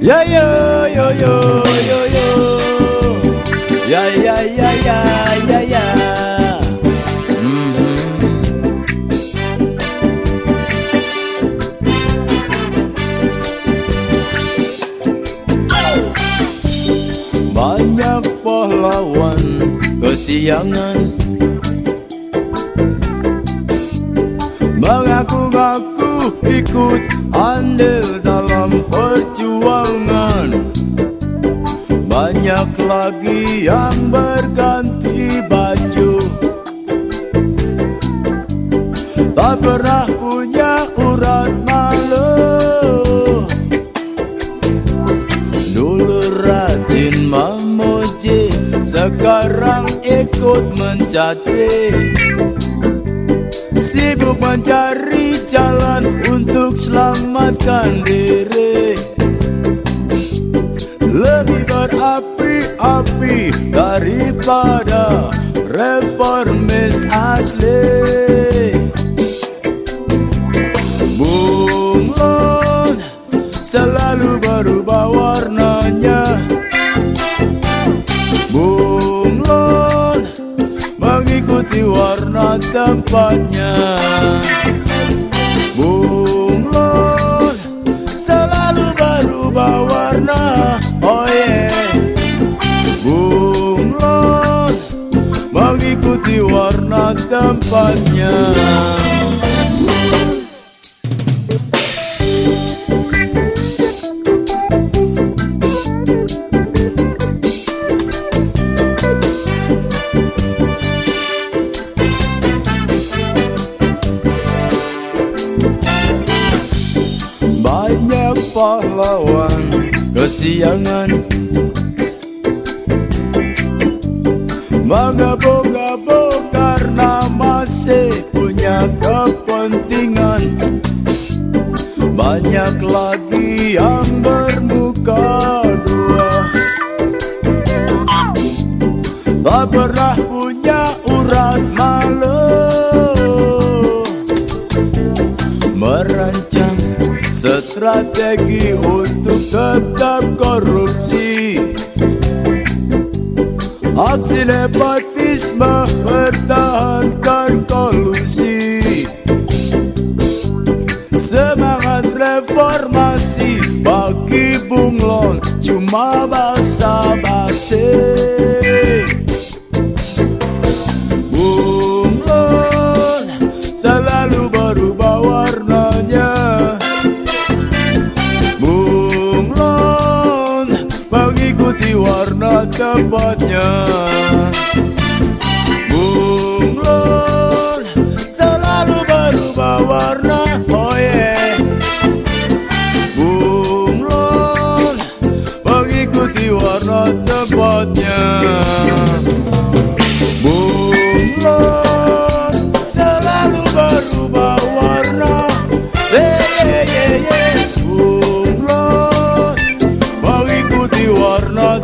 Ya yo yo yo yo yo Ya ya ya ya ya ya. Mhm. Banyak pahlawan kesiangan ikut andil dalam perjuangan. Banyak lagi yang berganti baju. Tak pernah punya urat malu. Dulu rajin memuji Sekarang ikut mencaci Sibuk mencari jalan untuk selamatkan diri. Lebih berapi-api daripada reformis asli. Bunglon selalu berubah warnanya warna tempatnya. Bunglon selalu berubah warna. Oh yeah. Bunglon mengikuti warna tempatnya kesiangan Mengabuk-abuk karena masih punya kepentingan. Banyak lagi yang bermuka dua. Tak pernah punya urat malu. Merancang strategi untuk tetap korupsi Aksi nepotisme pertahankan kolusi Semangat reformasi bagi bunglon cuma basa-basi tempatnya Bunglon selalu berubah warna Oh yeah. Bunglon mengikuti warna tempatnya. Bunglon selalu berubah warna. Bunglon mengikuti warna